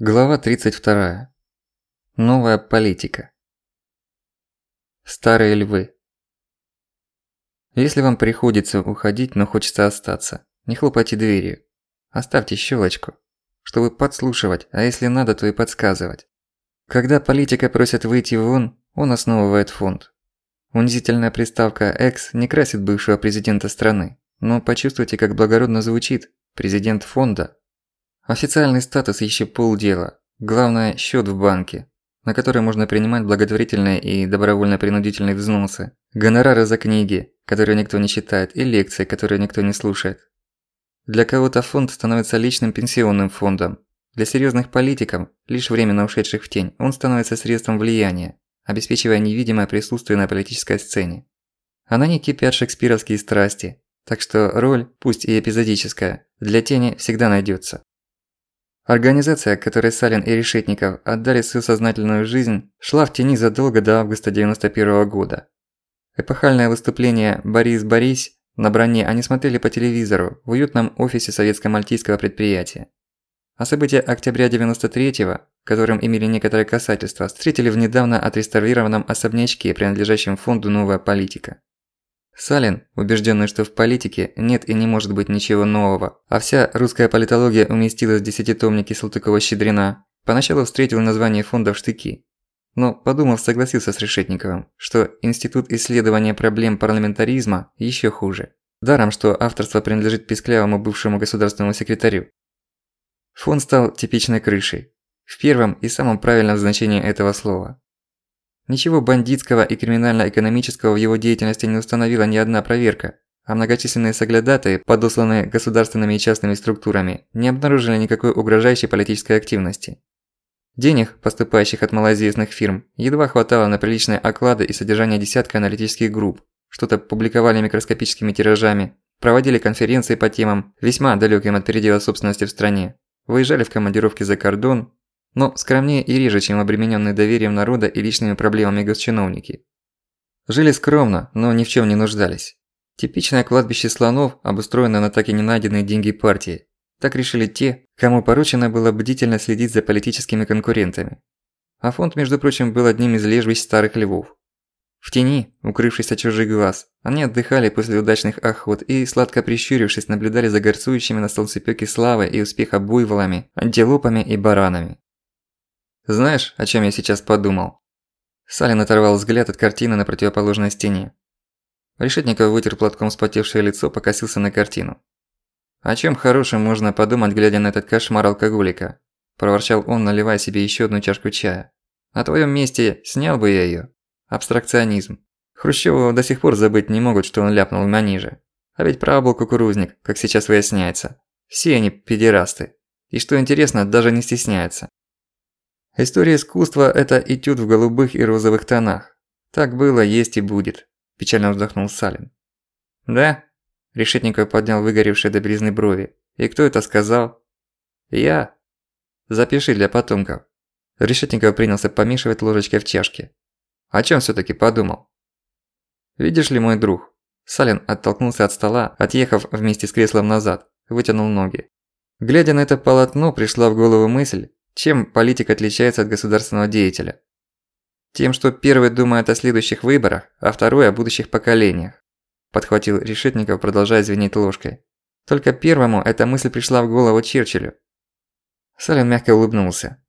Глава 32. Новая политика. Старые львы. Если вам приходится уходить, но хочется остаться, не хлопайте дверью. Оставьте щелочку, чтобы подслушивать, а если надо, то и подсказывать. Когда политика просят выйти вон, он основывает фонд. Унизительная приставка «экс» не красит бывшего президента страны, но почувствуйте, как благородно звучит «президент фонда» Официальный статус еще полдела. Главное – счет в банке, на который можно принимать благотворительные и добровольно-принудительные взносы, гонорары за книги, которые никто не читает, и лекции, которые никто не слушает. Для кого-то фонд становится личным пенсионным фондом. Для серьёзных политиков, лишь временно ушедших в тень, он становится средством влияния, обеспечивая невидимое присутствие на политической сцене. А на ней кипят шекспировские страсти, так что роль, пусть и эпизодическая, для тени всегда найдётся. Организация, которой Салин и Решетников отдали свою сознательную жизнь, шла в тени задолго до августа 91 -го года. Эпохальное выступление «Борис, Борис» на броне они смотрели по телевизору в уютном офисе советско-мальтийского предприятия. А события октября 93-го, которым имели некоторое касательство, встретили в недавно отреставрированном особнячке, принадлежащем фонду «Новая политика». Салин, убежденный, что в политике нет и не может быть ничего нового, а вся русская политология уместилась в десятитомнике Салтыкова-Щедрина, поначалу встретил название фонда в штыки. Но, подумав, согласился с Решетниковым, что Институт исследования проблем парламентаризма еще хуже. Даром, что авторство принадлежит писклявому бывшему государственному секретарю. Фонд стал типичной крышей. В первом и самом правильном значении этого слова. Ничего бандитского и криминально-экономического в его деятельности не установила ни одна проверка, а многочисленные соглядатые, подосланные государственными и частными структурами, не обнаружили никакой угрожающей политической активности. Денег, поступающих от малоизвестных фирм, едва хватало на приличные оклады и содержание десятка аналитических групп, что-то публиковали микроскопическими тиражами, проводили конференции по темам, весьма далёким от передела собственности в стране, выезжали в командировки за кордон, но скромнее и реже, чем обремененные доверием народа и личными проблемами госчиновники. Жили скромно, но ни в чем не нуждались. Типичное кладбище слонов, обустроенное на так и не найденные деньги партии. Так решили те, кому поручено было бдительно следить за политическими конкурентами. А фонд, между прочим, был одним из лежбищ старых львов. В тени, укрывшись от чужих глаз, они отдыхали после удачных охот и, сладко прищурившись, наблюдали за горцующими на солнцепёке славы и успеха буйволами, антилопами и баранами. Знаешь, о чем я сейчас подумал? Салин оторвал взгляд от картины на противоположной стене. Решетников вытер платком спотевшее лицо, покосился на картину. «О чем хорошем можно подумать, глядя на этот кошмар алкоголика?» – проворчал он, наливая себе еще одну чашку чая. «На твоем месте снял бы я ее. Абстракционизм. Хрущеву до сих пор забыть не могут, что он ляпнул на ниже. А ведь прав был кукурузник, как сейчас выясняется. Все они педерасты. И что интересно, даже не стесняются. История искусства – это этюд в голубых и розовых тонах. Так было, есть и будет», – печально вздохнул Салин. «Да?» – Решетников поднял выгоревшие до белизны брови. «И кто это сказал?» «Я». «Запиши для потомков». Решетников принялся помешивать ложечкой в чашке. «О чем всё-таки подумал?» «Видишь ли, мой друг?» Салин оттолкнулся от стола, отъехав вместе с креслом назад, вытянул ноги. Глядя на это полотно, пришла в голову мысль, чем политик отличается от государственного деятеля? Тем, что первый думает о следующих выборах, а второй о будущих поколениях. Подхватил Решетников, продолжая звенеть ложкой. Только первому эта мысль пришла в голову Черчиллю. Салин мягко улыбнулся.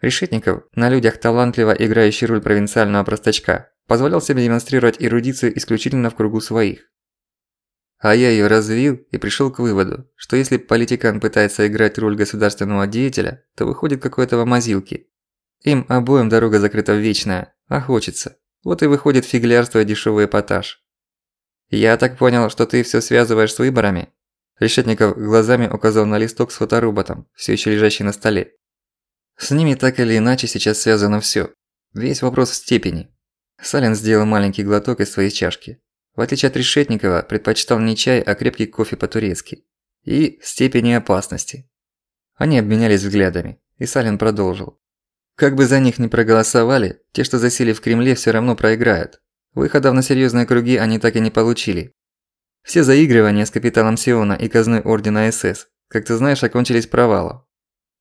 Решетников, на людях талантливо играющий роль провинциального простачка, позволял себе демонстрировать эрудицию исключительно в кругу своих. А я её развил и пришёл к выводу, что если политикан пытается играть роль государственного деятеля, то выходит какой-то мазилки. Им обоим дорога закрыта вечная, а хочется. Вот и выходит фиглярство и дешёвый эпатаж. «Я так понял, что ты всё связываешь с выборами?» Решетников глазами указал на листок с фотороботом, всё ещё лежащий на столе. С ними так или иначе сейчас связано всё. Весь вопрос в степени. Салин сделал маленький глоток из своей чашки. В отличие от Решетникова, предпочитал не чай, а крепкий кофе по-турецки. И степени опасности. Они обменялись взглядами, и Салин продолжил. Как бы за них ни проголосовали, те, что засели в Кремле, все равно проиграют. Выходов на серьезные круги они так и не получили. Все заигрывания с капитаном Сиона и казной Ордена СС, как ты знаешь, окончились провалом.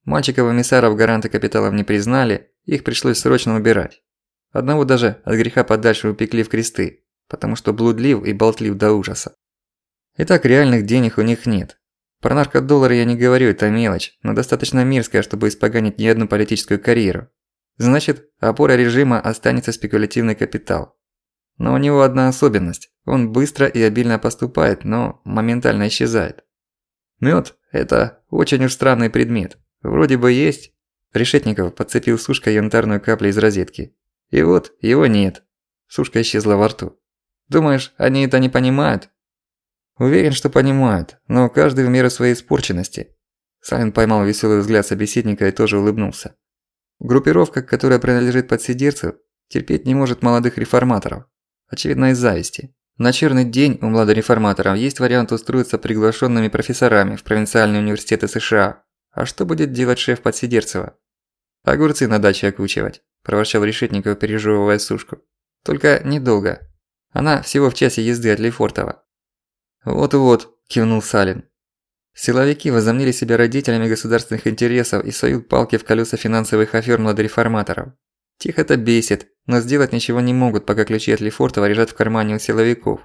Мальчиков-эмиссаров гаранты капиталов не признали, их пришлось срочно убирать. Одного даже от греха подальше упекли в кресты, потому что блудлив и болтлив до ужаса. Итак, реальных денег у них нет. Про наркодоллары я не говорю, это мелочь, но достаточно мирская, чтобы испоганить не одну политическую карьеру. Значит, опора режима останется спекулятивный капитал. Но у него одна особенность. Он быстро и обильно поступает, но моментально исчезает. Мёд – это очень уж странный предмет. Вроде бы есть. Решетников подцепил сушкой янтарную каплю из розетки. И вот, его нет. Сушка исчезла во рту. Думаешь, они это не понимают? Уверен, что понимают, но каждый в меру своей испорченности. Салин поймал веселый взгляд собеседника и тоже улыбнулся. Группировка, которая принадлежит подсидерцу, терпеть не может молодых реформаторов. Очевидно, из зависти. На черный день у младореформаторов есть вариант устроиться приглашенными профессорами в провинциальные университеты США. А что будет делать шеф Подсидерцева? Огурцы на даче окучивать, проворчал Решетников, пережевывая сушку. Только недолго. Она всего в часе езды от Лефортова. «Вот-вот», – кивнул Салин. Силовики возомнили себя родителями государственных интересов и суют палки в колеса финансовых афер младореформаторов. Тихо это бесит, но сделать ничего не могут, пока ключи от Лефортова лежат в кармане у силовиков.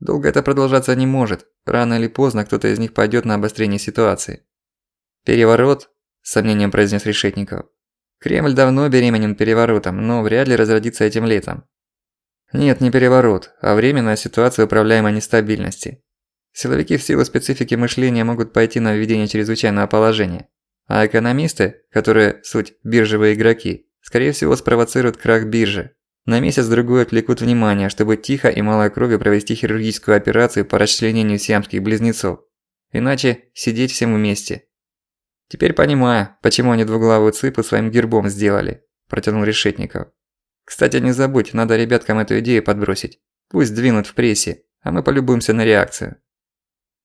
Долго это продолжаться не может, рано или поздно кто-то из них пойдет на обострение ситуации. «Переворот?» – с сомнением произнес Решетников. «Кремль давно беременен переворотом, но вряд ли разродится этим летом». «Нет, не переворот, а временная ситуация управляемой нестабильности. Силовики в силу специфики мышления могут пойти на введение чрезвычайного положения. А экономисты, которые суть биржевые игроки, скорее всего спровоцируют крах биржи. На месяц-другой отвлекут внимание, чтобы тихо и малой кровью провести хирургическую операцию по расчленению сиамских близнецов. Иначе сидеть всем вместе. Теперь понимаю, почему они двуглавую цыпу своим гербом сделали, протянул Решетников. Кстати, не забудь, надо ребяткам эту идею подбросить. Пусть двинут в прессе, а мы полюбуемся на реакцию.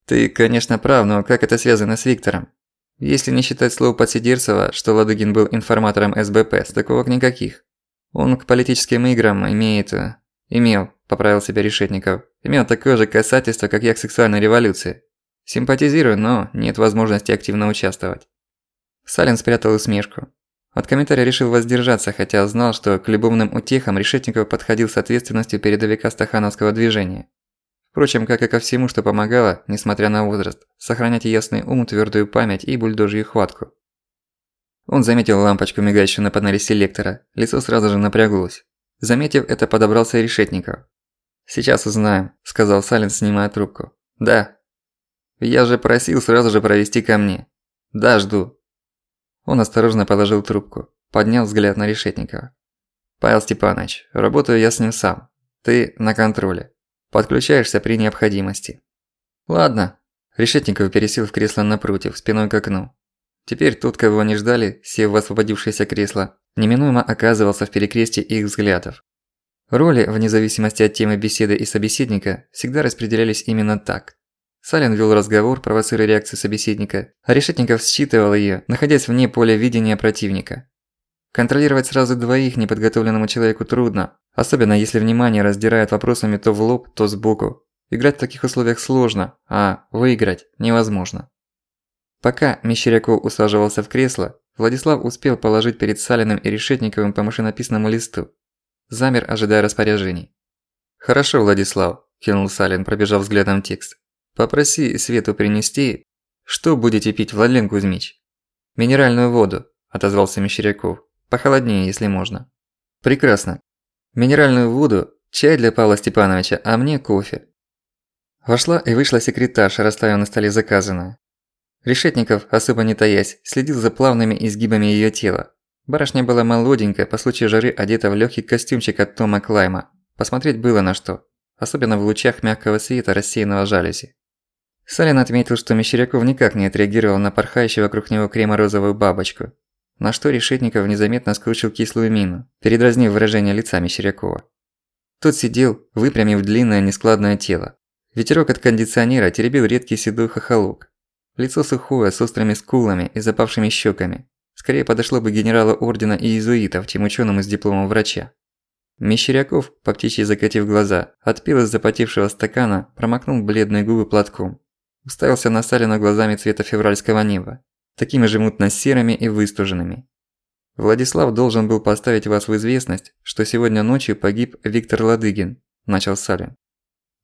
Ты, конечно, прав, но как это связано с Виктором? Если не считать слов Подсидерцева, что Ладыгин был информатором СБП, стыковок никаких. Он к политическим играм имеет... Э, имел, поправил себя Решетников. Имел такое же касательство, как я к сексуальной революции. Симпатизирую, но нет возможности активно участвовать. Салин спрятал усмешку. От комментария решил воздержаться, хотя знал, что к любовным утехам Решетников подходил с ответственностью передовика стахановского движения. Впрочем, как и ко всему, что помогало, несмотря на возраст, сохранять ясный ум, твердую память и бульдожью хватку. Он заметил лампочку, мигающую на панели селектора, лицо сразу же напряглось. Заметив это, подобрался Решетников. «Сейчас узнаем», – сказал Салин, снимая трубку. «Да». «Я же просил сразу же провести ко мне». «Да, жду». Он осторожно положил трубку, поднял взгляд на Решетникова. «Павел Степанович, работаю я с ним сам. Ты на контроле. Подключаешься при необходимости. Ладно. Решетников пересел в кресло напротив, спиной к окну. Теперь тот, кого они ждали, сев в освободившееся кресло, неминуемо оказывался в перекрестии их взглядов. Роли, вне зависимости от темы беседы и собеседника, всегда распределялись именно так. Салин вел разговор, провоцируя реакцию собеседника, а Решетников считывал её, находясь вне поля видения противника. Контролировать сразу двоих неподготовленному человеку трудно, особенно если внимание раздирает вопросами то в лоб, то сбоку. Играть в таких условиях сложно, а выиграть невозможно. Пока Мещеряков усаживался в кресло, Владислав успел положить перед Салиным и Решетниковым по машинописному листу. Замер, ожидая распоряжений. «Хорошо, Владислав», – кинул Салин, пробежав взглядом текст. «Попроси Свету принести...» «Что будете пить, Владлен Кузьмич?» «Минеральную воду», – отозвался Мещеряков. Похолоднее, если можно. Прекрасно. Минеральную воду, чай для Павла Степановича, а мне кофе. Вошла и вышла секретарша, расставив на столе заказанное. Решетников, особо не таясь, следил за плавными изгибами её тела. Барышня была молоденькая, по случаю жары одета в лёгкий костюмчик от Тома Клайма. Посмотреть было на что. Особенно в лучах мягкого света рассеянного жалюзи. Салин отметил, что Мещеряков никак не отреагировал на порхающую вокруг него кремо-розовую бабочку. На что Решетников незаметно скручил кислую мину, передразнив выражение лица Мещерякова. Тот сидел, выпрямив длинное нескладное тело. Ветерок от кондиционера теребил редкий седой хохолок. Лицо сухое, с острыми скулами и запавшими щеками. Скорее подошло бы генералу ордена и иезуитов, чем учёному с дипломом врача. Мещеряков, по птичьи закатив глаза, отпил из запотевшего стакана, промокнул бледные губы платком. Уставился на Салина глазами цвета февральского неба. такими же мутно-серыми и выстуженными. Владислав должен был поставить вас в известность, что сегодня ночью погиб Виктор Ладыгин, начал Салин.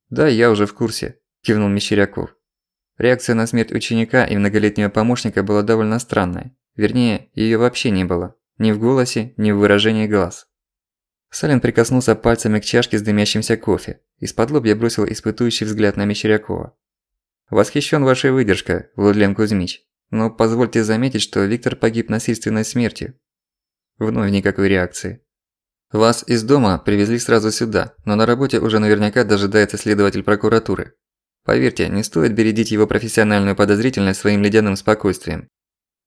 Да, я уже в курсе, кивнул Мещеряков. Реакция на смерть ученика и многолетнего помощника была довольно странной. Вернее, её вообще не было. Ни в голосе, ни в выражении глаз. Салин прикоснулся пальцами к чашке с дымящимся кофе. Из-под лобья бросил испытующий взгляд на Мещерякова. «Восхищен вашей выдержкой, Владлен Кузьмич. Но позвольте заметить, что Виктор погиб насильственной смертью». Вновь никакой реакции. «Вас из дома привезли сразу сюда, но на работе уже наверняка дожидается следователь прокуратуры. Поверьте, не стоит бередить его профессиональную подозрительность своим ледяным спокойствием.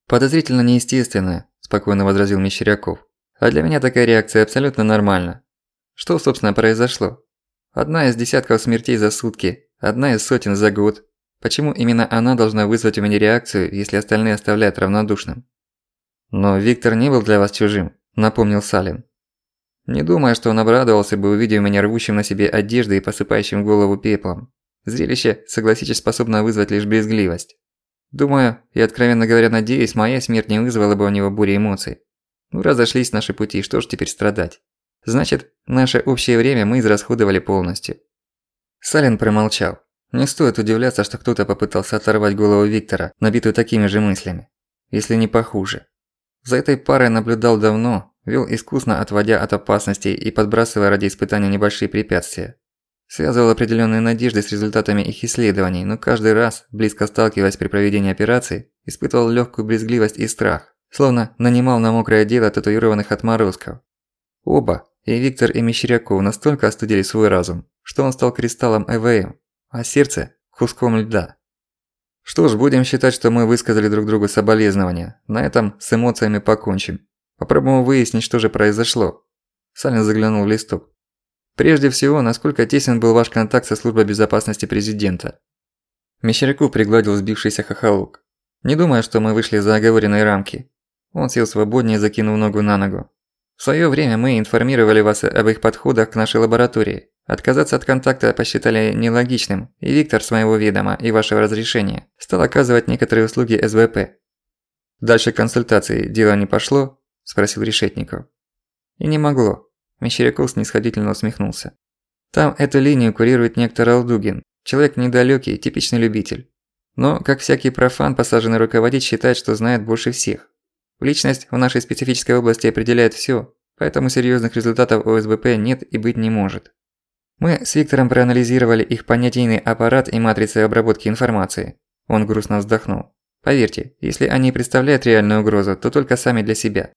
Подозрительно неестественно, спокойно возразил Мещеряков. А для меня такая реакция абсолютно нормальна. Что, собственно, произошло? Одна из десятков смертей за сутки, одна из сотен за год. Почему именно она должна вызвать у меня реакцию, если остальные оставляют равнодушным? Но Виктор не был для вас чужим, напомнил Салин. Не думаю, что он обрадовался бы, увидев меня рвущим на себе одежды и посыпающим голову пеплом. Зрелище, согласитесь, способно вызвать лишь брезгливость. Думаю, и откровенно говоря надеюсь, моя смерть не вызвала бы у него бури эмоций. Ну разошлись наши пути, что ж теперь страдать? Значит, наше общее время мы израсходовали полностью. Салин промолчал. Не стоит удивляться, что кто-то попытался оторвать голову Виктора, набитую такими же мыслями. Если не похуже. За этой парой наблюдал давно, вел искусно отводя от опасностей и подбрасывая ради испытания небольшие препятствия. Связывал определенные надежды с результатами их исследований, но каждый раз, близко сталкиваясь при проведении операции, испытывал легкую брезгливость и страх, словно нанимал на мокрое дело татуированных отморозков. Оба, и Виктор, и Мещеряков настолько остудили свой разум, что он стал кристаллом ЭВМ, а сердце – куском льда. Что ж, будем считать, что мы высказали друг другу соболезнования. На этом с эмоциями покончим. Попробуем выяснить, что же произошло. Салин заглянул в листок. Прежде всего, насколько тесен был ваш контакт со службой безопасности президента? Мещеряку пригладил сбившийся хохолок. Не думаю, что мы вышли за оговоренные рамки. Он сел свободнее, закинув ногу на ногу. В своё время мы информировали вас об их подходах к нашей лаборатории. Отказаться от контакта посчитали нелогичным, и Виктор с моего ведома и вашего разрешения стал оказывать некоторые услуги СВП. Дальше консультации дело не пошло? спросил Решетников. И не могло. Мещеряков снисходительно усмехнулся. Там эту линию курирует некто Ралдугин, человек недалёкий, типичный любитель. Но, как всякий профан, посаженный руководить, считает, что знает больше всех. Личность в нашей специфической области определяет всё, поэтому серьёзных результатов ОСБП нет и быть не может. Мы с Виктором проанализировали их понятийный аппарат и матрицы обработки информации. Он грустно вздохнул. Поверьте, если они представляют реальную угрозу, то только сами для себя.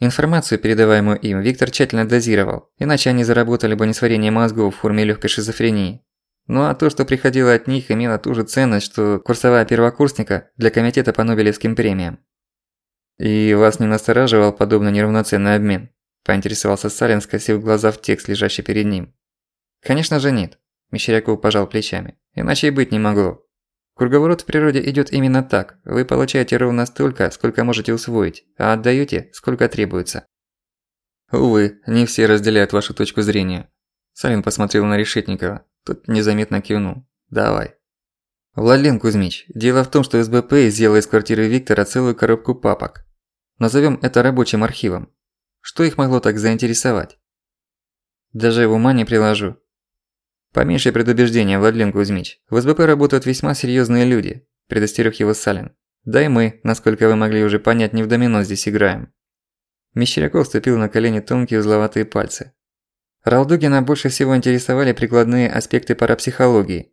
Информацию, передаваемую им, Виктор тщательно дозировал, иначе они заработали бы несварение мозгов в форме легкой шизофрении. Ну а то, что приходило от них, имело ту же ценность, что курсовая первокурсника для комитета по Нобелевским премиям. «И вас не настораживал подобно неравноценный обмен?» – поинтересовался Салин, скосив глаза в текст, лежащий перед ним. «Конечно же нет», – Мещеряков пожал плечами. «Иначе и быть не могло. Круговорот в природе идёт именно так. Вы получаете ровно столько, сколько можете усвоить, а отдаёте, сколько требуется. Увы, не все разделяют вашу точку зрения. Салин посмотрел на Решетникова. Тот незаметно кивнул. Давай. Владлен Кузьмич, дело в том, что СБП изъяла из квартиры Виктора целую коробку папок. Назовём это рабочим архивом. Что их могло так заинтересовать? Даже ума не приложу. «Поменьше предубеждения, Владлен Кузьмич. В СБП работают весьма серьёзные люди», – предостерёг его Салин. «Да и мы, насколько вы могли уже понять, не в домино здесь играем». Мещеряков вступил на колени тонкие узловатые пальцы. Ралдугина больше всего интересовали прикладные аспекты парапсихологии.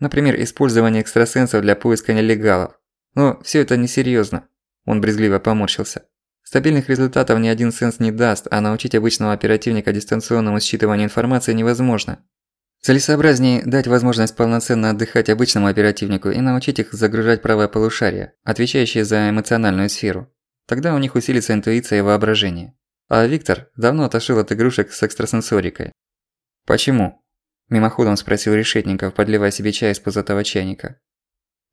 Например, использование экстрасенсов для поиска нелегалов. Но всё это несерьёзно. Он брезгливо поморщился. Стабильных результатов ни один сенс не даст, а научить обычного оперативника дистанционному считыванию информации невозможно. Целесообразнее дать возможность полноценно отдыхать обычному оперативнику и научить их загружать правое полушарие, отвечающее за эмоциональную сферу. Тогда у них усилится интуиция и воображение. А Виктор давно отошел от игрушек с экстрасенсорикой. «Почему?» – мимоходом спросил Решетников, подливая себе чай из пузатого чайника.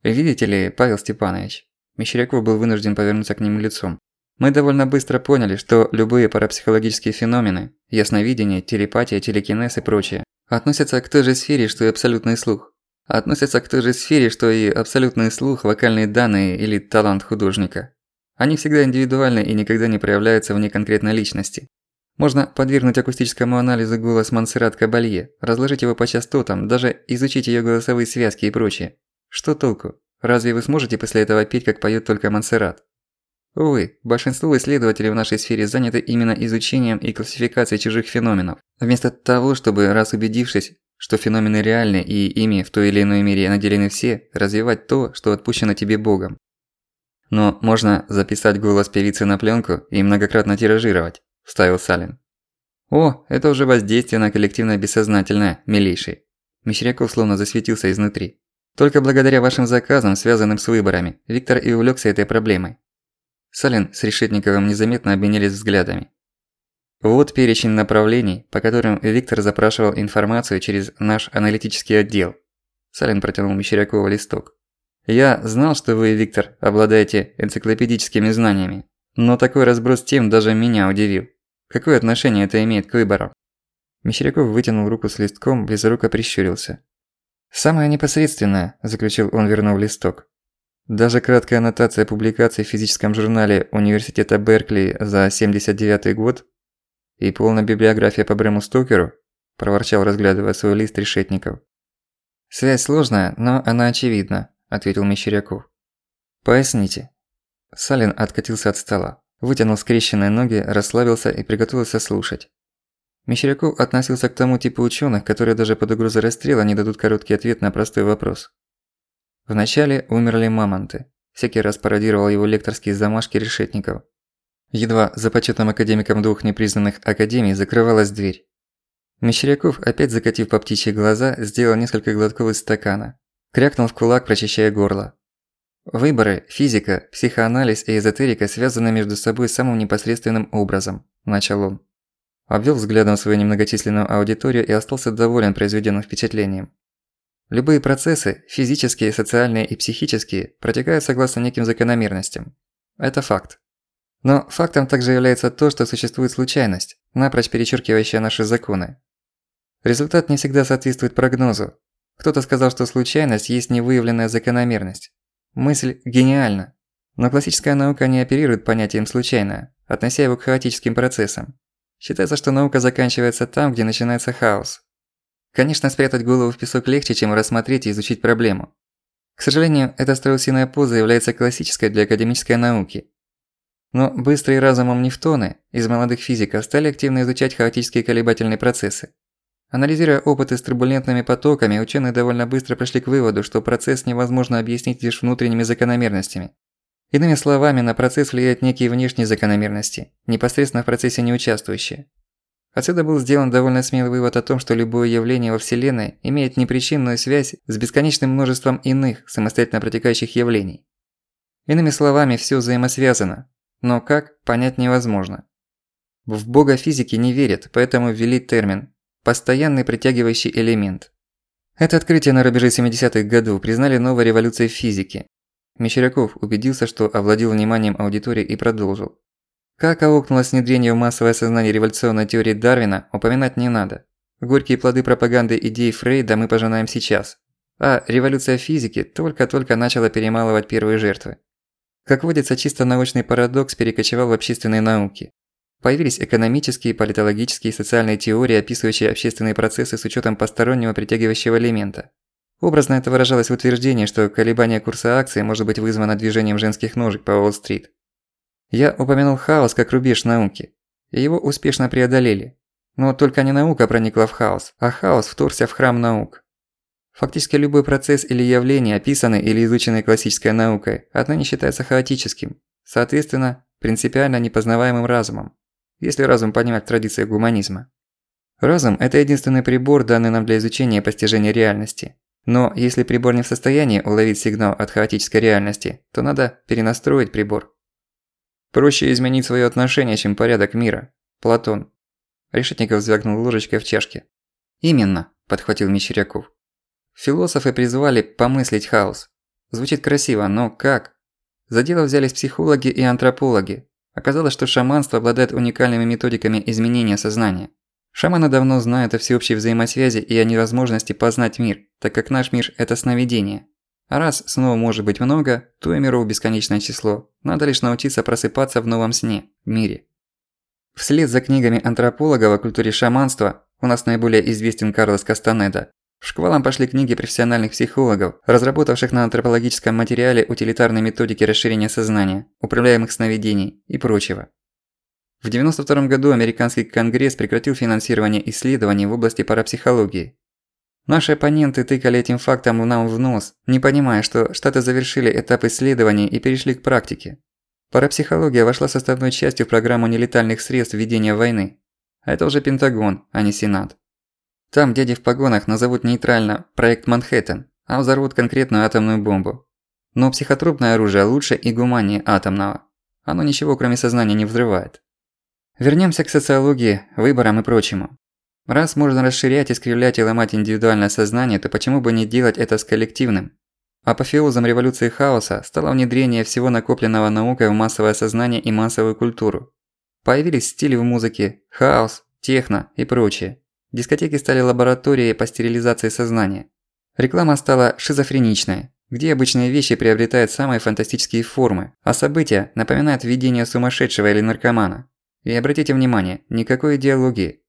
«Видите ли, Павел Степанович?» Мещеряков был вынужден повернуться к нему лицом. «Мы довольно быстро поняли, что любые парапсихологические феномены – ясновидение, телепатия, телекинез и прочее относятся к той же сфере, что и абсолютный слух. относятся к той же сфере, что и абсолютный слух, вокальные данные или талант художника. Они всегда индивидуальны и никогда не проявляются вне конкретной личности. Можно подвергнуть акустическому анализу голос Монсеррат Кабалье, разложить его по частотам, даже изучить её голосовые связки и прочее. Что толку? Разве вы сможете после этого петь, как поёт только Монсеррат? Увы, большинство исследователей в нашей сфере заняты именно изучением и классификацией чужих феноменов, вместо того, чтобы, раз убедившись, что феномены реальны и ими в той или иной мере наделены все, развивать то, что отпущено тебе Богом. Но можно записать голос певицы на пленку и многократно тиражировать, вставил Салин. О, это уже воздействие на коллективное бессознательное, милейший. Мещеряков словно засветился изнутри. Только благодаря вашим заказам, связанным с выборами, Виктор и увлёкся этой проблемой. Салин с Решетниковым незаметно обменялись взглядами. Вот перечень направлений, по которым Виктор запрашивал информацию через наш аналитический отдел. Салин протянул Мещерякову листок. Я знал, что вы, Виктор, обладаете энциклопедическими знаниями, но такой разброс тем даже меня удивил. Какое отношение это имеет к выборам? Мещеряков вытянул руку с листком, близоруко прищурился. «Самое непосредственное», – заключил он, вернув листок. Даже краткая аннотация публикаций в физическом журнале Университета Беркли за 79 год и полная библиография по Брэму Стокеру, проворчал, разглядывая свой лист решетников. «Связь сложная, но она очевидна», – ответил Мещеряков. «Поясните». Салин откатился от стола, вытянул скрещенные ноги, расслабился и приготовился слушать. Мещеряков относился к тому типу учёных, которые даже под угрозой расстрела не дадут короткий ответ на простой вопрос. Вначале умерли мамонты. Всякий раз пародировал его лекторские замашки решетников. Едва за почетным академиком двух непризнанных академий закрывалась дверь. Мещеряков, опять закатив по птичьи глаза, сделал несколько глотков из стакана. Крякнул в кулак, прочищая горло. Выборы, физика, психоанализ и эзотерика связаны между собой самым непосредственным образом, начал он. Обвел взглядом свою немногочисленную аудиторию и остался доволен произведенным впечатлением. Любые процессы, физические, социальные и психические, протекают согласно неким закономерностям. Это факт. Но фактом также является то, что существует случайность, напрочь перечеркивающая наши законы. Результат не всегда соответствует прогнозу. Кто-то сказал, что случайность есть невыявленная закономерность. Мысль гениальна. Но классическая наука не оперирует понятием «случайно», относя его к хаотическим процессам. Считается, что наука заканчивается там, где начинается хаос. Конечно, спрятать голову в песок легче, чем рассмотреть и изучить проблему. К сожалению, эта страусиная поза является классической для академической науки. Но быстрые разумом Нефтоны из молодых физиков стали активно изучать хаотические колебательные процессы. Анализируя опыты с турбулентными потоками, ученые довольно быстро пришли к выводу, что процесс невозможно объяснить лишь внутренними закономерностями. Иными словами, на процесс влияют некие внешние закономерности, непосредственно в процессе не участвующие. Отсюда был сделан довольно смелый вывод о том, что любое явление во Вселенной имеет непричинную связь с бесконечным множеством иных, самостоятельно протекающих явлений. Иными словами, всё взаимосвязано, но как, понять невозможно. В бога физики не верят, поэтому ввели термин Постоянный притягивающий элемент. Это открытие на рубеже 70-х годов признали новой революцией в физике. Мещеряков убедился, что овладел вниманием аудитории и продолжил. Как аукнулось внедрение в массовое сознание революционной теории Дарвина, упоминать не надо. Горькие плоды пропаганды идей Фрейда мы пожинаем сейчас. А революция физики только-только начала перемалывать первые жертвы. Как водится, чисто научный парадокс перекочевал в общественные науки. Появились экономические, политологические и социальные теории, описывающие общественные процессы с учетом постороннего притягивающего элемента. Образно это выражалось в утверждении, что колебание курса акций может быть вызвано движением женских ножек по Уолл-стрит. Я упомянул хаос как рубеж науки. И его успешно преодолели. Но только не наука проникла в хаос, а хаос вторгся в храм наук. Фактически любой процесс или явление, описанный или изученный классической наукой, отныне считается хаотическим, соответственно, принципиально непознаваемым разумом если разум понимать в гуманизма. Разум – это единственный прибор, данный нам для изучения и постижения реальности. Но если прибор не в состоянии уловить сигнал от хаотической реальности, то надо перенастроить прибор. Проще изменить своё отношение, чем порядок мира. Платон. Решетников звякнул ложечкой в чашке. «Именно», – подхватил Мещеряков. Философы призвали помыслить хаос. Звучит красиво, но как? За дело взялись психологи и антропологи, Оказалось, что шаманство обладает уникальными методиками изменения сознания. Шаманы давно знают о всеобщей взаимосвязи и о невозможности познать мир, так как наш мир – это сновидение. А раз снова может быть много, то и миров бесконечное число. Надо лишь научиться просыпаться в новом сне, мире. Вслед за книгами антропологов о культуре шаманства, у нас наиболее известен Карлос Кастанеда, в шквалом пошли книги профессиональных психологов, разработавших на антропологическом материале утилитарные методики расширения сознания, управляемых сновидений и прочего. В 1992 году американский конгресс прекратил финансирование исследований в области парапсихологии. Наши оппоненты тыкали этим фактом нам в нос, не понимая, что Штаты завершили этап исследований и перешли к практике. Парапсихология вошла составной частью в программу нелетальных средств ведения войны. А это уже Пентагон, а не Сенат. Там дяди в погонах назовут нейтрально «проект Манхэттен», а взорвут конкретную атомную бомбу. Но психотропное оружие лучше и гуманнее атомного. Оно ничего кроме сознания не взрывает. Вернемся к социологии, выборам и прочему. Раз можно расширять, искривлять и ломать индивидуальное сознание, то почему бы не делать это с коллективным? Апофеозом революции хаоса стало внедрение всего накопленного наукой в массовое сознание и массовую культуру. Появились стили в музыке, хаос, техно и прочее. Дискотеки стали лабораторией по стерилизации сознания. Реклама стала шизофреничной, где обычные вещи приобретают самые фантастические формы, а события напоминают видение сумасшедшего или наркомана. И обратите внимание, никакой идеологии.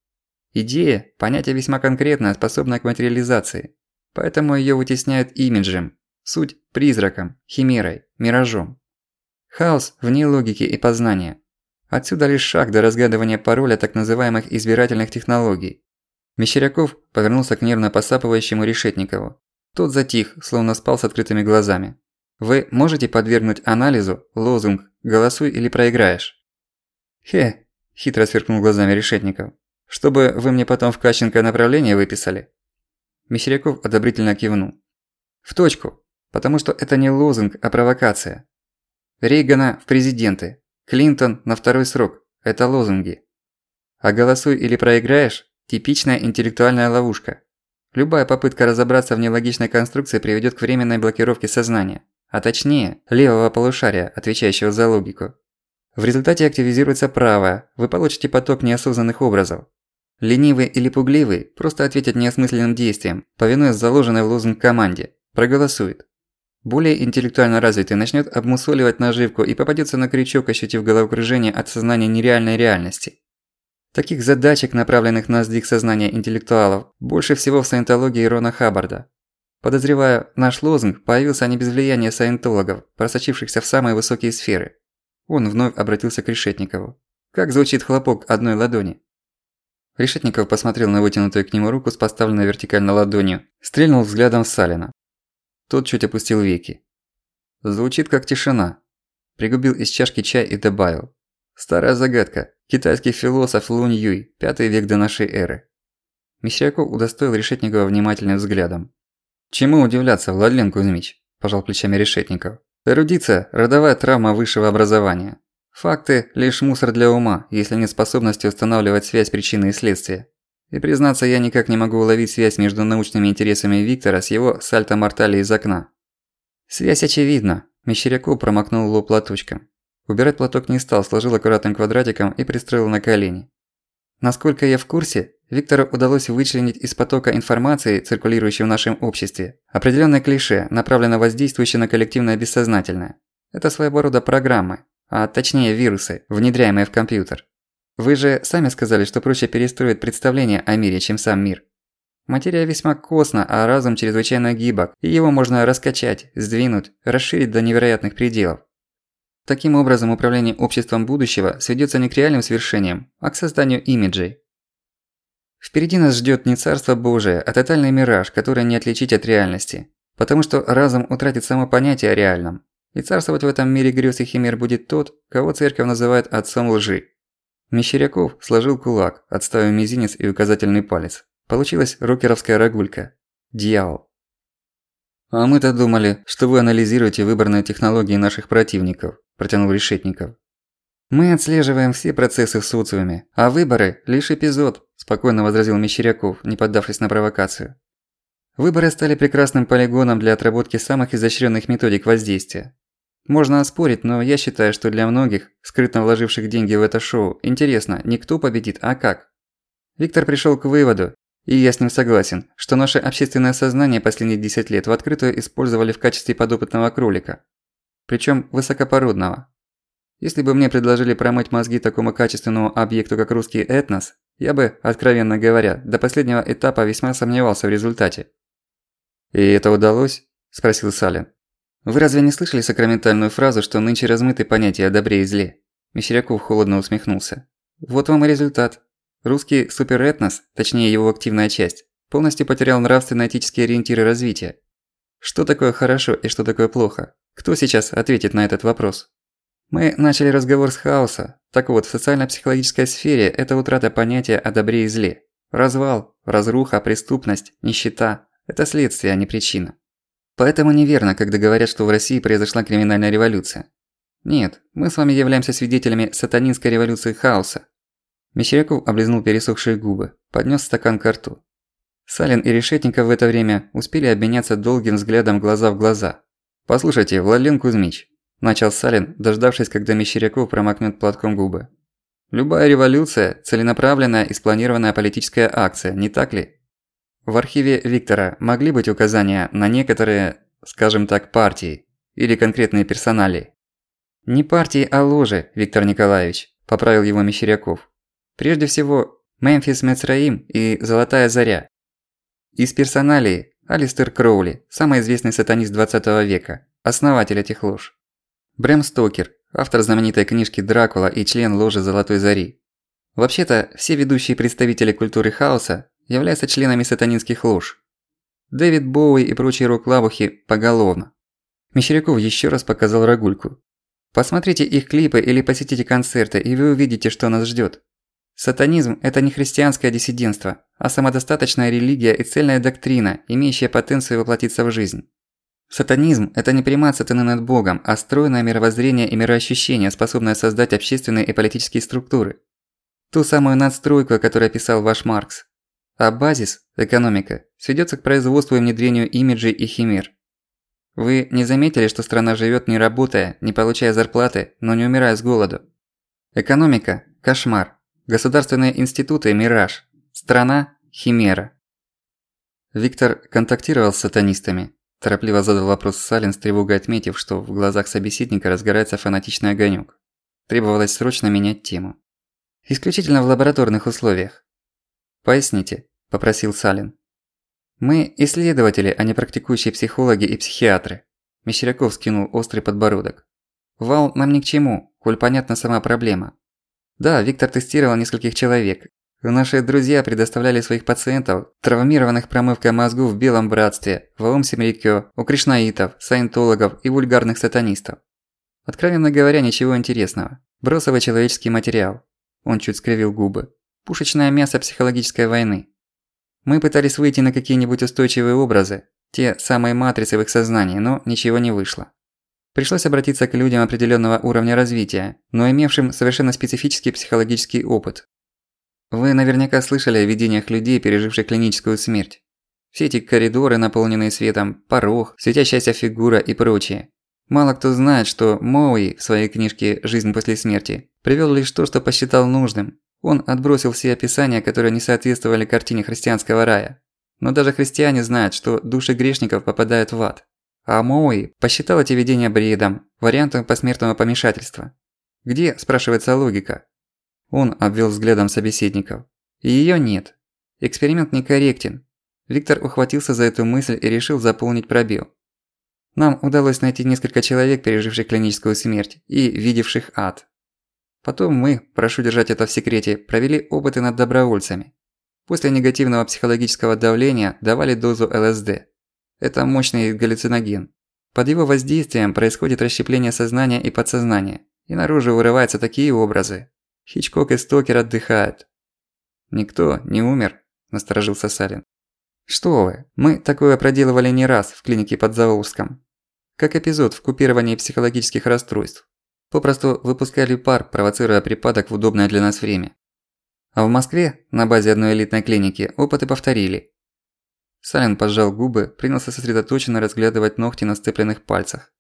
Идея – понятие весьма конкретное, способное к материализации. Поэтому её вытесняют имиджем, Суть – призраком, химерой, миражом. Хаос вне логики и познания. Отсюда лишь шаг до разгадывания пароля так называемых избирательных технологий. Мещеряков повернулся к нервно посапывающему Решетникову. Тот затих, словно спал с открытыми глазами. «Вы можете подвергнуть анализу лозунг «Голосуй или проиграешь»?» «Хе!» – хитро сверкнул глазами Решетников. «Чтобы вы мне потом в Кащенко направление выписали?» Мещеряков одобрительно кивнул. «В точку. Потому что это не лозунг, а провокация. Рейгана в президенты, Клинтон на второй срок – это лозунги. А голосуй или проиграешь – типичная интеллектуальная ловушка. Любая попытка разобраться в нелогичной конструкции приведет к временной блокировке сознания, а точнее, левого полушария, отвечающего за логику. В результате активизируется правое, вы получите поток неосознанных образов. Ленивый или пугливый просто ответят неосмысленным действием, повинуясь заложенной в лозунг команде – проголосует. Более интеллектуально развитый начнет обмусоливать наживку и попадется на крючок, ощутив головокружение от сознания нереальной реальности. Таких задачек, направленных на сдвиг сознания интеллектуалов, больше всего в саентологии Рона Хаббарда. Подозреваю, наш лозунг появился не без влияния саентологов, просочившихся в самые высокие сферы. Он вновь обратился к Решетникову. Как звучит хлопок одной ладони? Решетников посмотрел на вытянутую к нему руку с поставленной вертикально ладонью, стрельнул взглядом в Салина. Тот чуть опустил веки. Звучит как тишина. Пригубил из чашки чай и добавил. Старая загадка. Китайский философ Лунь Юй, пятый век до нашей эры. Мещеряков удостоил Решетникова внимательным взглядом. «Чему удивляться, Владлен Кузьмич?» – пожал плечами Решетников. «Эрудиция – родовая травма высшего образования. Факты – лишь мусор для ума, если нет способности устанавливать связь причины и следствия. И признаться, я никак не могу уловить связь между научными интересами Виктора с его сальто-мортали из окна. Связь очевидна. Мещеряков промокнул лоб платочком. Убирать платок не стал, сложил аккуратным квадратиком и пристроил на колени. Насколько я в курсе, Виктору удалось вычленить из потока информации, циркулирующей в нашем обществе, определённое клише, направленно воздействующее на коллективное бессознательное. Это своего рода программы, а точнее вирусы, внедряемые в компьютер. Вы же сами сказали, что проще перестроить представление о мире, чем сам мир. Материя весьма косна, а разум чрезвычайно гибок, и его можно раскачать, сдвинуть, расширить до невероятных пределов. Таким образом, управление обществом будущего сведётся не к реальным свершениям, а к созданию имиджей. Впереди нас ждёт не царство Божие, а тотальный мираж, который не отличить от реальности. Потому что разум утратит само понятие о реальном. И царствовать в этом мире грёз и химер будет тот, кого церковь называет отцом лжи. Мещеряков сложил кулак, отставив мизинец и указательный палец. Получилась рокеровская рогулька. Дьявол. «А мы-то думали, что вы анализируете выборные технологии наших противников», – протянул Решетников. «Мы отслеживаем все процессы в социуме, а выборы – лишь эпизод», – спокойно возразил Мещеряков, не поддавшись на провокацию. Выборы стали прекрасным полигоном для отработки самых изощренных методик воздействия. Можно оспорить, но я считаю, что для многих, скрытно вложивших деньги в это шоу, интересно не кто победит, а как. Виктор пришёл к выводу, и я с ним согласен, что наше общественное сознание последние 10 лет в открытую использовали в качестве подопытного кролика. Причём высокопородного. Если бы мне предложили промыть мозги такому качественному объекту, как русский этнос, я бы, откровенно говоря, до последнего этапа весьма сомневался в результате. «И это удалось?» – спросил Салин. «Вы разве не слышали сакраментальную фразу, что нынче размыты понятия о добре и зле?» Мещеряков холодно усмехнулся. «Вот вам и результат. Русский суперэтнос, точнее его активная часть, полностью потерял нравственно-этические ориентиры развития. Что такое хорошо и что такое плохо? Кто сейчас ответит на этот вопрос? Мы начали разговор с хаоса. Так вот, в социально-психологической сфере это утрата понятия о добре и зле. Развал, разруха, преступность, нищета – это следствие, а не причина. Поэтому неверно, когда говорят, что в России произошла криминальная революция. Нет, мы с вами являемся свидетелями сатанинской революции хаоса. Мещеряков облизнул пересохшие губы, поднёс стакан к рту. Салин и Решетников в это время успели обменяться долгим взглядом глаза в глаза. «Послушайте, Владлен Кузьмич, Начал Салин, дождавшись, когда Мещеряков промокнет платком губы. «Любая революция – целенаправленная и спланированная политическая акция, не так ли? В архиве Виктора могли быть указания на некоторые, скажем так, партии или конкретные персонали. «Не партии, а ложи, Виктор Николаевич», – поправил его Мещеряков. «Прежде всего, Мемфис Мецраим и Золотая Заря. Из персоналей – Алистер Кроули, самый известный сатанист 20 века, основатель этих лож. Брэм Стокер, автор знаменитой книжки «Дракула» и член ложи «Золотой зари». Вообще-то, все ведущие представители культуры хаоса являются членами сатанинских лож. Дэвид Боуи и прочие рок-лабухи поголовно. Мещеряков еще раз показал рогульку. Посмотрите их клипы или посетите концерты, и вы увидите, что нас ждет. Сатанизм – это не христианское диссидентство, а самодостаточная религия и цельная доктрина, имеющая потенцию воплотиться в жизнь. Сатанизм – это не примат сатаны над Богом, а стройное мировоззрение и мироощущение, способное создать общественные и политические структуры. Ту самую надстройку, о которой писал ваш Маркс. А базис – экономика – сведётся к производству и внедрению имиджей и химер. Вы не заметили, что страна живёт не работая, не получая зарплаты, но не умирая с голоду? Экономика – кошмар. Государственные институты – мираж. Страна – химера. Виктор контактировал с сатанистами, Торопливо задал вопрос Салин с тревогой отметив, что в глазах собеседника разгорается фанатичный огонёк. Требовалось срочно менять тему. Исключительно в лабораторных условиях. «Поясните», – попросил Салин. «Мы исследователи, а не практикующие психологи и психиатры», – Мещеряков скинул острый подбородок. «Вал нам ни к чему, коль понятна сама проблема. Да, Виктор тестировал нескольких человек, Наши друзья предоставляли своих пациентов, травмированных промывкой мозгов в Белом Братстве, в Аум у кришнаитов, саентологов и вульгарных сатанистов. Откровенно говоря, ничего интересного. Бросовый человеческий материал. Он чуть скривил губы. Пушечное мясо психологической войны. Мы пытались выйти на какие-нибудь устойчивые образы, те самые матрицы в их сознании, но ничего не вышло. Пришлось обратиться к людям определенного уровня развития, но имевшим совершенно специфический психологический опыт, вы наверняка слышали о видениях людей, переживших клиническую смерть. Все эти коридоры, наполненные светом, порог, светящаяся фигура и прочее. Мало кто знает, что Моуи в своей книжке «Жизнь после смерти» привёл лишь то, что посчитал нужным. Он отбросил все описания, которые не соответствовали картине христианского рая. Но даже христиане знают, что души грешников попадают в ад. А Моуи посчитал эти видения бредом, вариантом посмертного помешательства. Где, спрашивается, логика? Он обвел взглядом собеседников. Её нет. Эксперимент некорректен. Виктор ухватился за эту мысль и решил заполнить пробел. Нам удалось найти несколько человек, переживших клиническую смерть и видевших ад. Потом мы, прошу держать это в секрете, провели опыты над добровольцами. После негативного психологического давления давали дозу ЛСД. Это мощный галлюциноген. Под его воздействием происходит расщепление сознания и подсознания, и наружу вырываются такие образы, Хичкок и Стокер отдыхают». «Никто не умер?» – насторожился Салин. «Что вы, мы такое проделывали не раз в клинике под Заволжском. Как эпизод в купировании психологических расстройств. Попросту выпускали пар, провоцируя припадок в удобное для нас время. А в Москве, на базе одной элитной клиники, опыты повторили. Салин поджал губы, принялся сосредоточенно разглядывать ногти на сцепленных пальцах.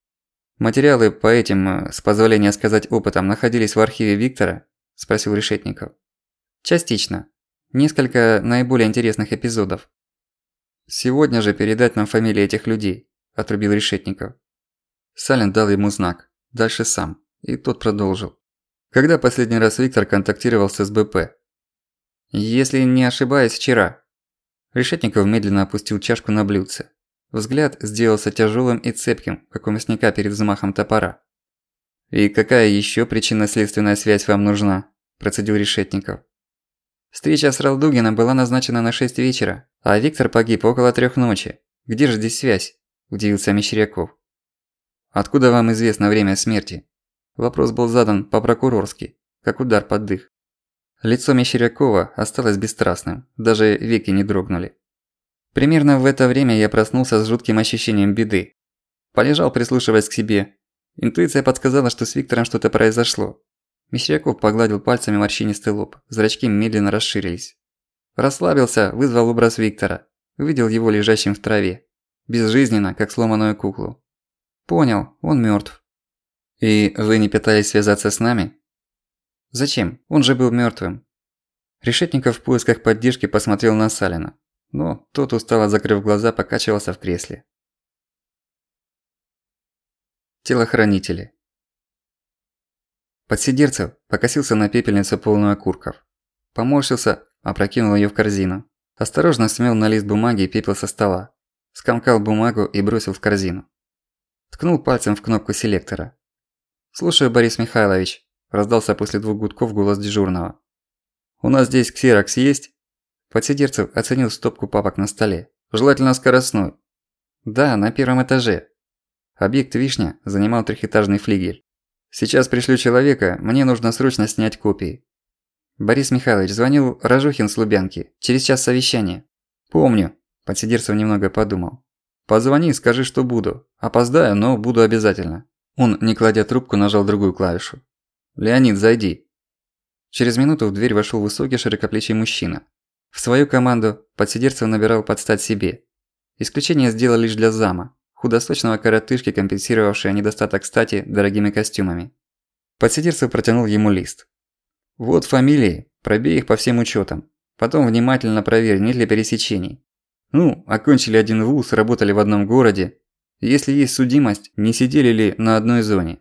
Материалы по этим, э, с позволения сказать опытам, находились в архиве Виктора, – спросил Решетников. «Частично. Несколько наиболее интересных эпизодов. «Сегодня же передать нам фамилии этих людей», – отрубил Решетников. Сален дал ему знак. Дальше сам. И тот продолжил. Когда последний раз Виктор контактировал с СБП? Если не ошибаюсь, вчера. Решетников медленно опустил чашку на блюдце. Взгляд сделался тяжелым и цепким, как у мясника перед взмахом топора. «И какая еще причинно-следственная связь вам нужна?» – процедил Решетников. Встреча с Ралдугином была назначена на 6 вечера, а Виктор погиб около трех ночи. Где же здесь связь? – удивился Мещеряков. «Откуда вам известно время смерти?» Вопрос был задан по-прокурорски, как удар под дых. Лицо Мещерякова осталось бесстрастным, даже веки не дрогнули. Примерно в это время я проснулся с жутким ощущением беды. Полежал, прислушиваясь к себе. Интуиция подсказала, что с Виктором что-то произошло. Мещеряков погладил пальцами морщинистый лоб, зрачки медленно расширились. Расслабился, вызвал образ Виктора. Увидел его лежащим в траве. Безжизненно, как сломанную куклу. Понял, он мёртв. И вы не пытались связаться с нами? Зачем? Он же был мёртвым. Решетников в поисках поддержки посмотрел на Салина но тот, устало закрыв глаза, покачивался в кресле. Телохранители. Подсидерцев покосился на пепельницу полную окурков. Поморщился, опрокинул её в корзину. Осторожно смел на лист бумаги пепел со стола. Скомкал бумагу и бросил в корзину. Ткнул пальцем в кнопку селектора. «Слушаю, Борис Михайлович», – раздался после двух гудков голос дежурного. «У нас здесь ксерокс есть?» Подсидерцев оценил стопку папок на столе. Желательно скоростной. Да, на первом этаже. Объект «Вишня» занимал трехэтажный флигель. Сейчас пришлю человека, мне нужно срочно снять копии. Борис Михайлович звонил Рожухин с Лубянки. Через час совещание. Помню. Подсидерцев немного подумал. Позвони, скажи, что буду. Опоздаю, но буду обязательно. Он, не кладя трубку, нажал другую клавишу. «Леонид, зайди». Через минуту в дверь вошел высокий широкоплечий мужчина. В свою команду подсидерцев набирал под стать себе. Исключение сделал лишь для зама, худосочного коротышки, компенсировавшего недостаток стати дорогими костюмами. Подсидерцев протянул ему лист. «Вот фамилии, пробей их по всем учетам. Потом внимательно проверь, нет ли пересечений. Ну, окончили один вуз, работали в одном городе. Если есть судимость, не сидели ли на одной зоне.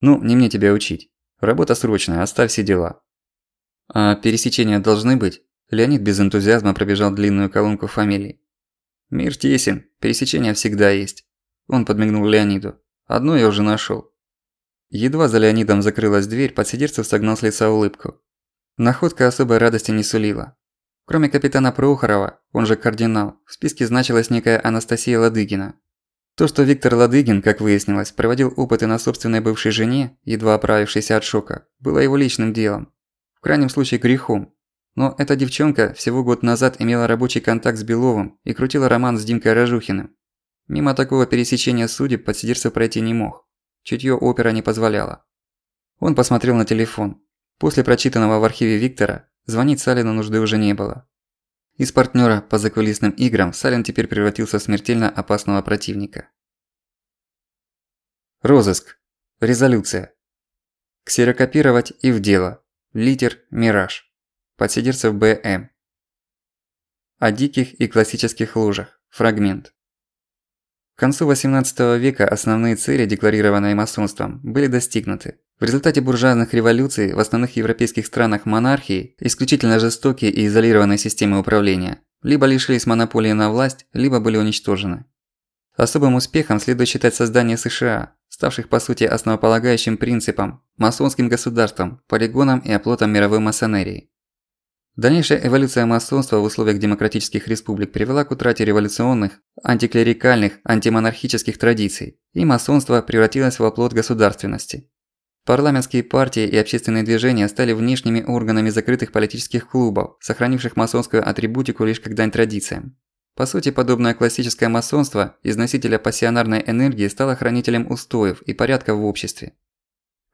Ну, не мне тебя учить. Работа срочная, оставь все дела. А пересечения должны быть? Леонид без энтузиазма пробежал длинную колонку фамилий. «Мир тесен, пересечения всегда есть». Он подмигнул Леониду. «Одно я уже нашёл». Едва за Леонидом закрылась дверь, подсидерцев согнал с лица улыбку. Находка особой радости не сулила. Кроме капитана Прохорова, он же кардинал, в списке значилась некая Анастасия Ладыгина. То, что Виктор Ладыгин, как выяснилось, проводил опыты на собственной бывшей жене, едва оправившейся от шока, было его личным делом. В крайнем случае грехом, но эта девчонка всего год назад имела рабочий контакт с Беловым и крутила роман с Димкой Рожухиным. Мимо такого пересечения судеб Подседерцев пройти не мог. Чутьё опера не позволяло. Он посмотрел на телефон. После прочитанного в архиве Виктора звонить Салину нужды уже не было. Из партнёра по закулисным играм Салин теперь превратился в смертельно опасного противника. Розыск. Резолюция. Ксерокопировать и в дело. Литер «Мираж». Подседерцев Б.М. О диких и классических лужах. Фрагмент. К концу XVIII века основные цели, декларированные масонством, были достигнуты. В результате буржуазных революций в основных европейских странах монархии, исключительно жестокие и изолированные системы управления, либо лишились монополии на власть, либо были уничтожены. Особым успехом следует считать создание США, ставших по сути основополагающим принципом, масонским государством, полигоном и оплотом мировой масонерии. Дальнейшая эволюция масонства в условиях демократических республик привела к утрате революционных, антиклерикальных, антимонархических традиций, и масонство превратилось в оплот государственности. Парламентские партии и общественные движения стали внешними органами закрытых политических клубов, сохранивших масонскую атрибутику лишь как дань традициям. По сути, подобное классическое масонство из носителя пассионарной энергии стало хранителем устоев и порядка в обществе.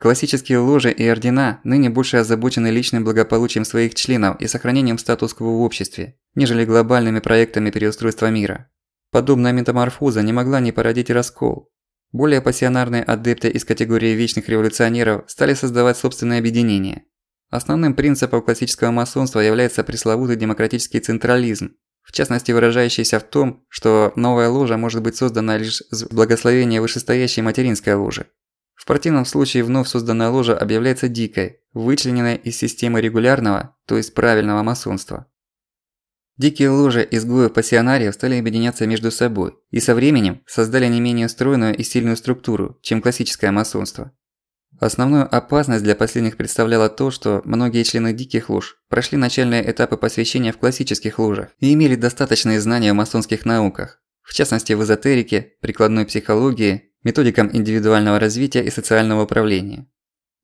Классические ложи и ордена ныне больше озабочены личным благополучием своих членов и сохранением статус-кво в обществе, нежели глобальными проектами переустройства мира. Подобная метаморфоза не могла не породить раскол. Более пассионарные адепты из категории вечных революционеров стали создавать собственные объединения. Основным принципом классического масонства является пресловутый демократический централизм, в частности выражающийся в том, что новая ложа может быть создана лишь с благословения вышестоящей материнской ложи. В противном случае вновь созданная ложа объявляется дикой, вычлененной из системы регулярного, то есть правильного масонства. Дикие ложи изгоев пассионариев стали объединяться между собой и со временем создали не менее стройную и сильную структуру, чем классическое масонство. Основную опасность для последних представляло то, что многие члены диких лож прошли начальные этапы посвящения в классических ложах и имели достаточные знания в масонских науках, в частности в эзотерике, прикладной психологии, методикам индивидуального развития и социального управления.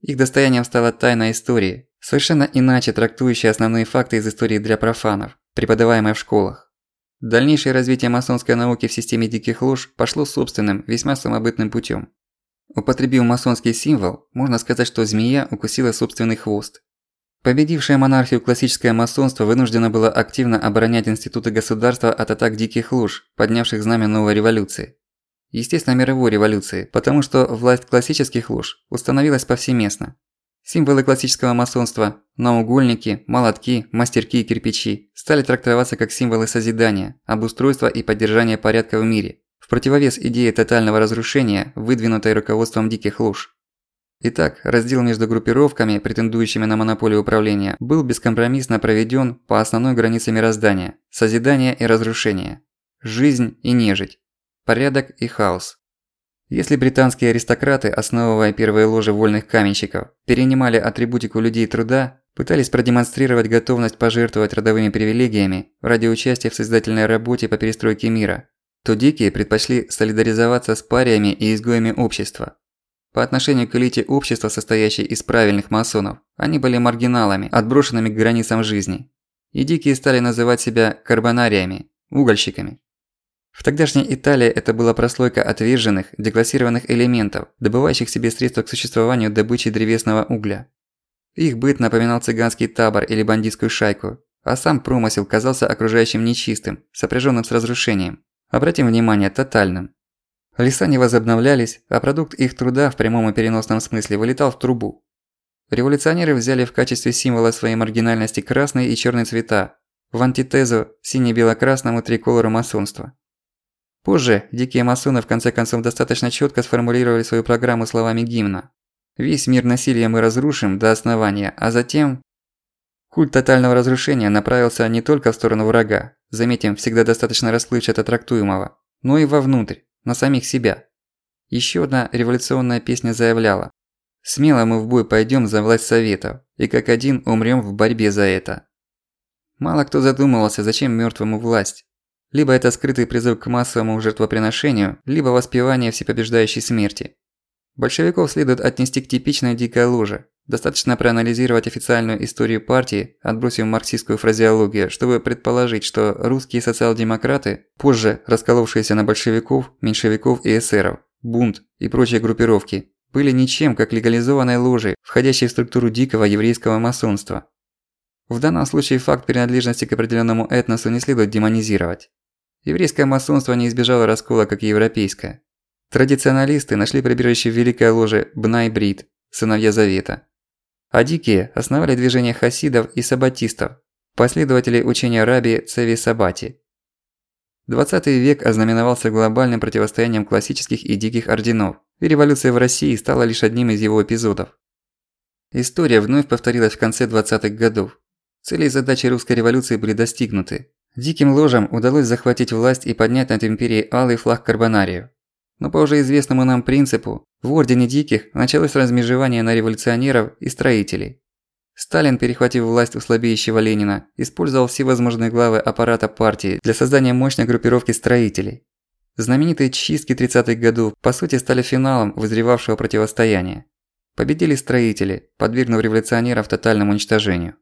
Их достоянием стала тайна истории, совершенно иначе трактующая основные факты из истории для профанов, преподаваемая в школах. Дальнейшее развитие масонской науки в системе диких лож пошло собственным, весьма самобытным путем. Употребив масонский символ, можно сказать, что змея укусила собственный хвост. Победившее монархию классическое масонство вынуждено было активно оборонять институты государства от атак диких лож, поднявших знамя новой революции. Естественно, мировой революции, потому что власть классических лож установилась повсеместно. Символы классического масонства – наугольники, молотки, мастерки и кирпичи – стали трактоваться как символы созидания, обустройства и поддержания порядка в мире, в противовес идее тотального разрушения, выдвинутой руководством диких лож. Итак, раздел между группировками, претендующими на монополию управления, был бескомпромиссно проведен по основной границе мироздания – созидание и разрушение, жизнь и нежить, порядок и хаос. Если британские аристократы, основывая первые ложи вольных каменщиков, перенимали атрибутику людей труда, пытались продемонстрировать готовность пожертвовать родовыми привилегиями ради участия в создательной работе по перестройке мира, то дикие предпочли солидаризоваться с париями и изгоями общества. По отношению к элите общества, состоящей из правильных масонов, они были маргиналами, отброшенными к границам жизни. И дикие стали называть себя карбонариями, угольщиками. В тогдашней Италии это была прослойка отверженных, деклассированных элементов, добывающих себе средства к существованию добычей древесного угля. Их быт напоминал цыганский табор или бандитскую шайку, а сам промысел казался окружающим нечистым, сопряженным с разрушением. Обратим внимание, тотальным. Леса не возобновлялись, а продукт их труда в прямом и переносном смысле вылетал в трубу. Революционеры взяли в качестве символа своей маргинальности красный и черный цвета, в антитезу сине-бело-красному триколору масонства. Позже дикие масоны в конце концов достаточно четко сформулировали свою программу словами гимна. «Весь мир насилия мы разрушим до основания, а затем…» Культ тотального разрушения направился не только в сторону врага, заметим, всегда достаточно расплывчато трактуемого, но и вовнутрь, на самих себя. Еще одна революционная песня заявляла «Смело мы в бой пойдем за власть Советов, и как один умрем в борьбе за это». Мало кто задумывался, зачем мертвому власть. Либо это скрытый призыв к массовому жертвоприношению, либо воспевание всепобеждающей смерти. Большевиков следует отнести к типичной дикой луже. Достаточно проанализировать официальную историю партии, отбросив марксистскую фразеологию, чтобы предположить, что русские социал-демократы, позже расколовшиеся на большевиков, меньшевиков и эсеров, бунт и прочие группировки, были ничем, как легализованной ложей, входящей в структуру дикого еврейского масонства. В данном случае факт принадлежности к определенному этносу не следует демонизировать. Еврейское масонство не избежало раскола, как и европейское. Традиционалисты нашли прибежище в великой ложе Бнай-Брит, сыновья Завета. А дикие основали движение хасидов и сабатистов, последователей учения раби Цеви Сабати. 20 век ознаменовался глобальным противостоянием классических и диких орденов, и революция в России стала лишь одним из его эпизодов. История вновь повторилась в конце 20-х годов. Цели и задачи русской революции были достигнуты, Диким ложам удалось захватить власть и поднять над империей алый флаг Карбонарию. Но по уже известному нам принципу, в Ордене Диких началось размежевание на революционеров и строителей. Сталин, перехватив власть у слабеющего Ленина, использовал всевозможные главы аппарата партии для создания мощной группировки строителей. Знаменитые чистки 30-х годов по сути стали финалом вызревавшего противостояния. Победили строители, подвергнув революционеров тотальному уничтожению.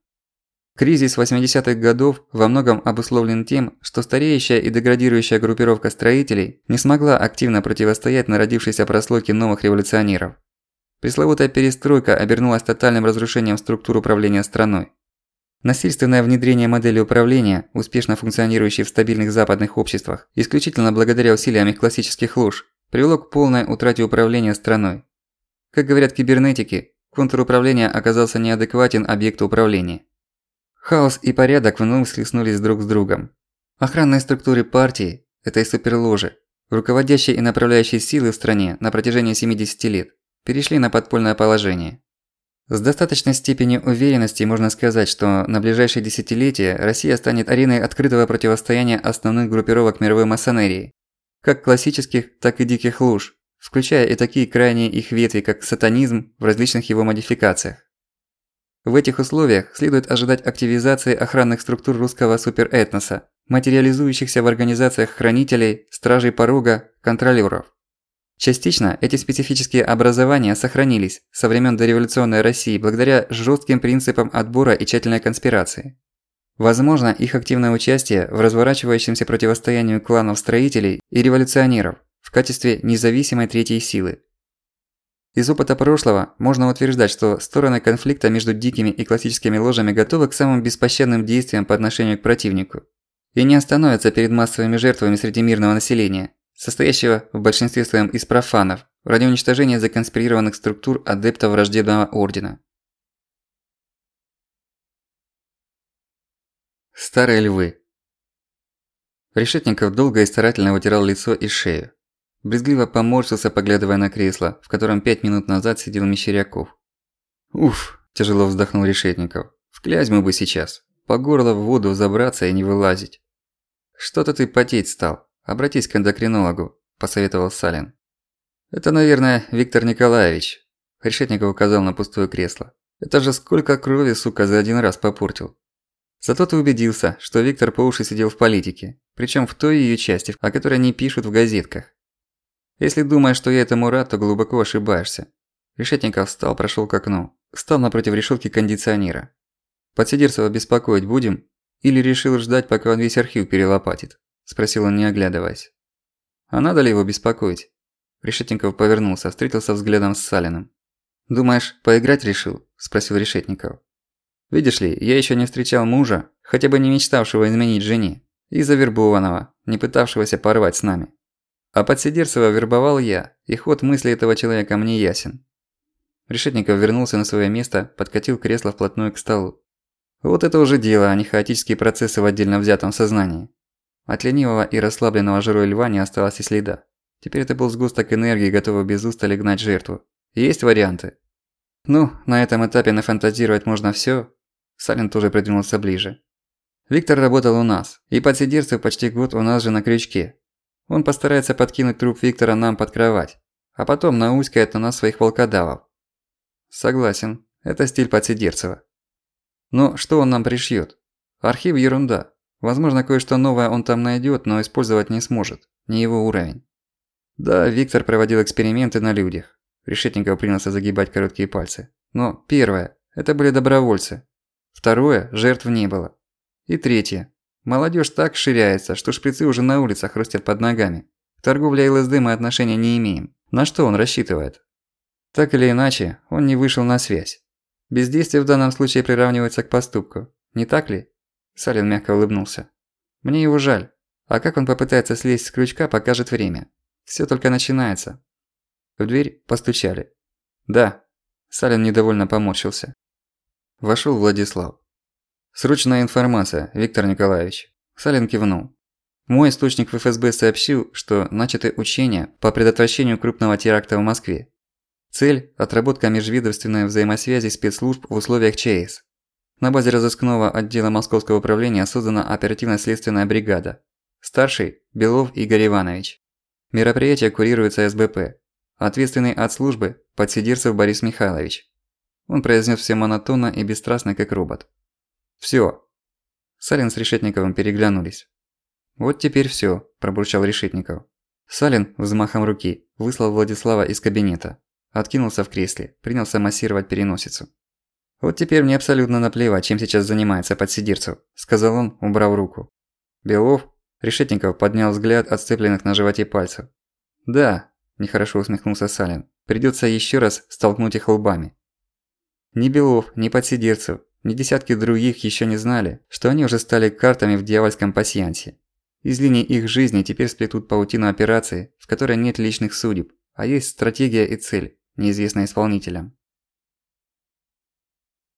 Кризис 80-х годов во многом обусловлен тем, что стареющая и деградирующая группировка строителей не смогла активно противостоять народившейся прослойке новых революционеров. Пресловутая перестройка обернулась тотальным разрушением структур управления страной. Насильственное внедрение модели управления, успешно функционирующей в стабильных западных обществах, исключительно благодаря усилиям их классических лож, привело к полной утрате управления страной. Как говорят кибернетики, Контур управления оказался неадекватен объекту управления. Хаос и порядок вновь схлестнулись друг с другом. Охранные структуры партии, этой суперложи, руководящие и направляющие силы в стране на протяжении 70 лет, перешли на подпольное положение. С достаточной степенью уверенности можно сказать, что на ближайшие десятилетия Россия станет ареной открытого противостояния основных группировок мировой масонерии, как классических, так и диких луж, включая и такие крайние их ветви, как сатанизм в различных его модификациях. В этих условиях следует ожидать активизации охранных структур русского суперэтноса, материализующихся в организациях хранителей, стражей порога, контролёров. Частично эти специфические образования сохранились со времен дореволюционной России благодаря жестким принципам отбора и тщательной конспирации. Возможно, их активное участие в разворачивающемся противостоянии кланов строителей и революционеров в качестве независимой третьей силы. Из опыта прошлого можно утверждать, что стороны конфликта между дикими и классическими ложами готовы к самым беспощадным действиям по отношению к противнику и не остановятся перед массовыми жертвами среди мирного населения, состоящего в большинстве своем из профанов, ради уничтожения законспирированных структур адептов враждебного ордена. Старые львы Решетников долго и старательно вытирал лицо и шею. Брезгливо поморщился, поглядывая на кресло, в котором пять минут назад сидел Мещеряков. «Уф!» – тяжело вздохнул Решетников. «В клязьму бы сейчас. По горло в воду забраться и не вылазить». «Что-то ты потеть стал. «Обратись к эндокринологу», – посоветовал Салин. «Это, наверное, Виктор Николаевич», – Решетников указал на пустое кресло. «Это же сколько крови, сука, за один раз попортил». Зато ты убедился, что Виктор по уши сидел в политике, причем в той ее части, о которой не пишут в газетках. Если думаешь, что я этому рад, то глубоко ошибаешься. Решетников встал, прошел к окну, встал напротив решетки кондиционера. Подсидерцева беспокоить будем? Или решил ждать, пока он весь архив перелопатит? Спросил он, не оглядываясь. «А надо ли его беспокоить?» Решетников повернулся, встретился взглядом с Салиным. «Думаешь, поиграть решил?» – спросил Решетников. «Видишь ли, я еще не встречал мужа, хотя бы не мечтавшего изменить жене, и завербованного, не пытавшегося порвать с нами. А подсидерцева вербовал я, и ход мысли этого человека мне ясен». Решетников вернулся на свое место, подкатил кресло вплотную к столу. Вот это уже дело, а не хаотические процессы в отдельно взятом сознании. От ленивого и расслабленного жирой льва не осталось и следа. Теперь это был сгусток энергии, готовый без устали гнать жертву. Есть варианты? Ну, на этом этапе нафантазировать можно всё. Сален тоже придвинулся ближе. Виктор работал у нас, и подсидерцев почти год у нас же на крючке. Он постарается подкинуть труп Виктора нам под кровать, а потом науськает на нас своих волкодавов. Согласен, это стиль подсидерцева. Но что он нам пришьёт? Архив – ерунда. Возможно, кое-что новое он там найдёт, но использовать не сможет. Не его уровень. Да, Виктор проводил эксперименты на людях. Решетников принялся загибать короткие пальцы. Но первое – это были добровольцы. Второе – жертв не было. И третье – молодежь так ширяется, что шприцы уже на улицах хрустят под ногами. К торговле ЛСД мы отношения не имеем. На что он рассчитывает? Так или иначе, он не вышел на связь. Бездействие в данном случае приравнивается к поступку. Не так ли? Салин мягко улыбнулся. «Мне его жаль. А как он попытается слезть с крючка, покажет время. Всё только начинается». В дверь постучали. «Да». Салин недовольно поморщился. Вошёл Владислав. «Срочная информация, Виктор Николаевич». Салин кивнул. Мой источник в ФСБ сообщил, что начаты учения по предотвращению крупного теракта в Москве. Цель – отработка межведомственной взаимосвязи спецслужб в условиях ЧС. На базе разыскного отдела Московского управления создана оперативно-следственная бригада. Старший – Белов Игорь Иванович. Мероприятие курируется СБП. Ответственный от службы – Подсидирцев Борис Михайлович. Он произнес все монотонно и бесстрастно, как робот. Всё. Салин с Решетниковым переглянулись. «Вот теперь всё», – пробурчал Решетников. Салин взмахом руки выслал Владислава из кабинета. Откинулся в кресле, принялся массировать переносицу. «Вот теперь мне абсолютно наплевать, чем сейчас занимается подсидирцев», – сказал он, убрав руку. Белов, Решетников поднял взгляд от сцепленных на животе пальцев. «Да», – нехорошо усмехнулся Салин, – «придётся ещё раз столкнуть их лбами». Ни Белов, ни подсидирцев, ни десятки других ещё не знали, что они уже стали картами в дьявольском пасьянсе. Из линий их жизни теперь сплетут паутину операции, в которой нет личных судеб, а есть стратегия и цель, неизвестная исполнителям.